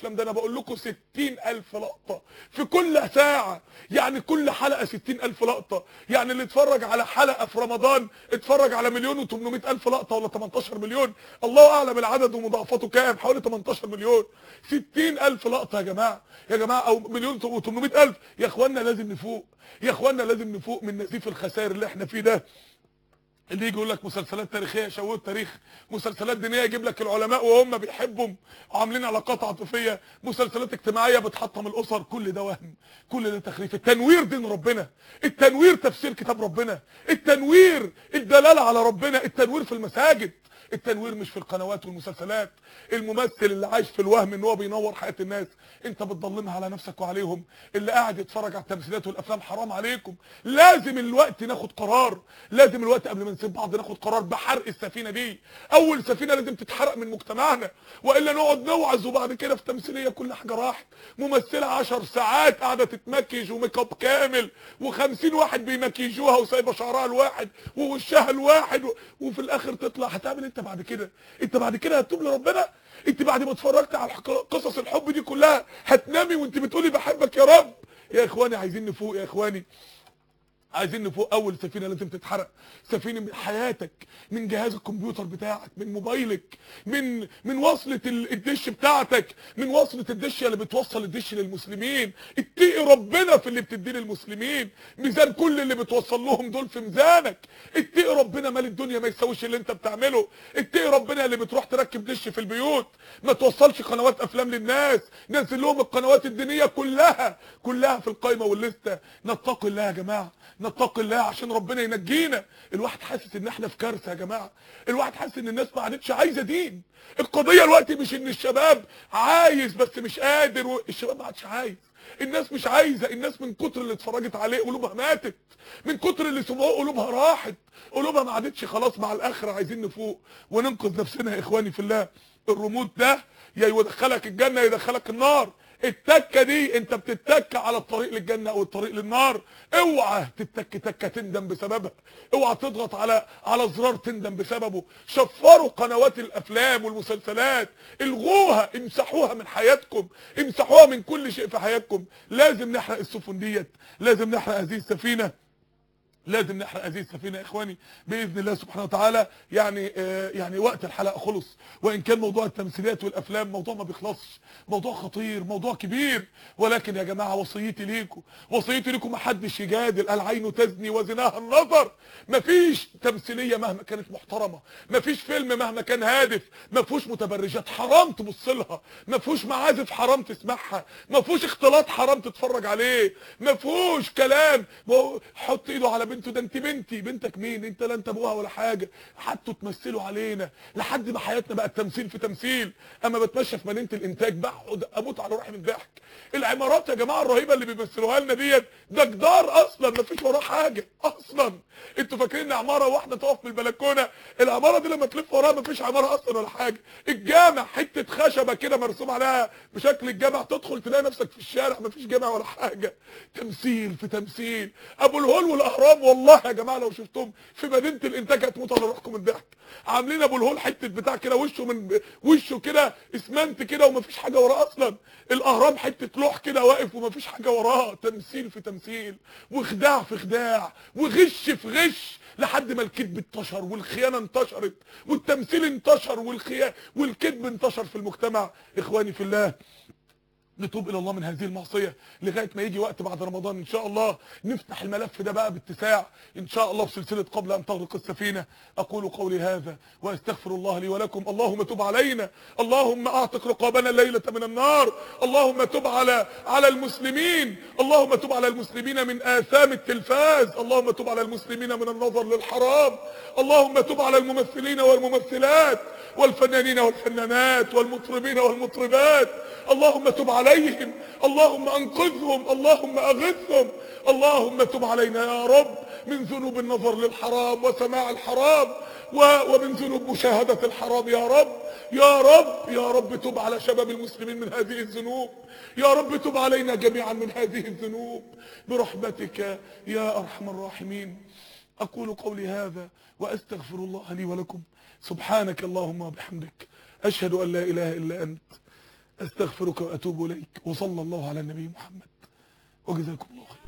الأفلام ده أنا بقول لكم 60000 لقطة. في كل ساعة يعني كل حلقة 60000 لقطة. يعني اللي اتفرج على حلقة في رمضان اتفرج على مليون و800 ألف لقطة ولا 18 مليون. الله أعلم العدد ومضاعفاته كام حوالي 18 مليون. 60000 لقطة يا جماعة. يا جماعة أو مليون و800 ألف. يا اخوانا لازم نفوق. يا اخوانا لازم نفوق من نزيف الخسائر اللي إحنا فيه ده. اللي يجي يقول لك مسلسلات تاريخية شوه التاريخ مسلسلات دينية يجيب لك العلماء وهم بيحبهم وعاملين علاقات عاطفية مسلسلات اجتماعية بتحطم الأسر كل ده وهم كل ده تخريف. التنوير دين ربنا التنوير تفسير كتاب ربنا التنوير الدلالة على ربنا التنوير في المساجد. التنوير مش في القنوات والمسلسلات. الممثل اللي عايش في الوهم إن هو بينور حياة الناس أنت بتضلمها على نفسك وعليهم. اللي قاعد يتفرج على التمثيلات والأفلام حرام عليكم. لازم الوقت ناخد قرار. لازم الوقت قبل ما نسيب بعض ناخد قرار بحرق السفينة دي. أول سفينة لازم تتحرق من مجتمعنا. وإلا نقعد نوعظ وبعد كده في تمثيلية كل حاجة راحت. ممثلة 10 ساعات قاعدة تتمكيج وميك أب كامل. و50 واحد بيمكيجوها وسايبة شعرها الواحد ووشها الواحد. وفي الآخر تطلع هتعمل انت بعد كده انت بعد كده هتتوب لربنا؟ انت بعد ما اتفرجت على قصص الحب دي كلها هتنامي وانت بتقولي بحبك يا رب؟ يا اخواني عايزين نفوق يا اخواني. عايزين نفوق أول سفينة لازم تتحرق. سفينة من حياتك من جهاز الكمبيوتر بتاعك من موبايلك من من وصلة ال- الدش بتاعتك من وصلة الدش اللي بتوصل الدش للمسلمين. اتقي ربنا في اللي بتديه للمسلمين. ميزان كل اللي بتوصل لهم دول في ميزانك. اتقي ربنا مال الدنيا ما يساويش اللي انت بتعمله. اتقي ربنا اللي بتروح تركب دش في البيوت. ما توصلش قنوات أفلام للناس. نزل لهم القنوات الدينية كلها. كلها في القايمة والليستة. نتقي الله يا جماعة. نتقي الله عشان ربنا ينجينا. الواحد حاسس إن إحنا في كارثة يا جماعة. الواحد حاسس إن الناس ما عادتش عايزة دين. القضية دلوقتي مش إن الشباب عايز بس مش قادر. الشباب ما عادش عايز. الناس مش عايزة. الناس من كتر اللي اتفرجت عليه قلوبها ماتت. من كتر اللي سمعوه قلوبها راحت. قلوبها ما عادتش خلاص مع الاخره عايزين نفوق وننقذ نفسنا يا إخواني في الله. الريموت ده يا يدخلك الجنة يدخلك النار. التكة دي انت بتتك على الطريق للجنة أو الطريق للنار. اوعى تتك تكة تندم بسببها. اوعى تضغط على على زرار تندم بسببه. شفروا قنوات الافلام والمسلسلات. الغوها امسحوها من حياتكم. امسحوها من كل شيء في حياتكم. لازم نحرق السفن ديت. لازم نحرق هذه السفينة. لازم نحرق هذه السفينة يا إخواني بإذن الله سبحانه وتعالى. يعني آه يعني وقت الحلقة خلص. وإن كان موضوع التمثيليات والأفلام موضوع ما بيخلصش. موضوع خطير موضوع كبير. ولكن يا جماعة وصيتي ليكم وصيتي ليكم ما حدش يجادل. العين تزني وزناها النظر. مفيش تمثيلية مهما كانت محترمة. مفيش فيلم مهما كان هادف. ما فيهوش متبرجات حرام تبص لها ما فيهوش معازف حرام تسمعها. ما فيهوش اختلاط حرام تتفرج عليه. ما فيهوش كلام. حط إيده على بنته ده انت بنتي بنتك مين؟ انت لا انت ابوها ولا حاجة. حطوا تمثلوا علينا. لحد ما حياتنا بقت تمثيل في تمثيل. اما بتمشى في مدينة الانتاج بقعد أموت على روحي من الضحك العمارات يا جماعة الرهيبة اللي بيمثلوها لنا ديت ده جدار أصلا ما فيش وراه حاجة أصلا. أنتوا فاكرين عمارة واحدة تقف في البلكونة؟ العمارة دي لما تلف وراها ما فيش عمارة أصلا ولا حاجة. الجامع حتة خشبة كده مرسوم عليها بشكل الجامع تدخل تلاقي نفسك في الشارع ما فيش جامع ولا حاجة. تمثيل في تمثيل. أبو الهول والأهرام والله يا جماعة لو شفتهم في مدينة الإنتاج هتموت على روحكم من الضحك. عاملين أبو الهول حتة بتاع كده وشه من وشه كده إسمنت كده ومفيش حاجة وراه أصلا. الأهرام حتة لوح كده واقف ومفيش حاجة وراه تمثيل في تمثيل وخداع في خداع وغش في غش لحد ما الكذب انتشر والخيانة انتشرت والتمثيل انتشر والخيانه والكذب انتشر في المجتمع. إخواني في الله نتوب إلى الله من هذه المعصية لغاية ما يجي وقت بعد رمضان إن شاء الله نفتح الملف ده بقى باتساع إن شاء الله في سلسلة قبل أن تغرق السفينة. أقول قولي هذا وأستغفر الله لي ولكم. اللهم تب علينا. اللهم أعتق رقابنا الليلة من النار. اللهم تب على على المسلمين. اللهم تب على المسلمين من آثام التلفاز. اللهم تب على المسلمين من النظر للحرام. اللهم تب على الممثلين والممثلات والفنانين والفنانات والمطربين والمطربات. اللهم تب عليهم. اللهم أنقذهم اللهم أغثهم. اللهم تب علينا يا رب من ذنوب النظر للحرام وسماع الحرام ومن ذنوب مشاهدة الحرام يا رب. يا رب يا رب تب على شباب المسلمين من هذه الذنوب. يا رب تب علينا جميعا من هذه الذنوب. برحمتك يا أرحم الراحمين. أقول قولي هذا وأستغفر الله لي ولكم. سبحانك اللهم وبحمدك. أشهد أن لا إله إلا أنت. أستغفرك وأتوب إليك. وصلى الله على النبي محمد. وجزاكم الله خير.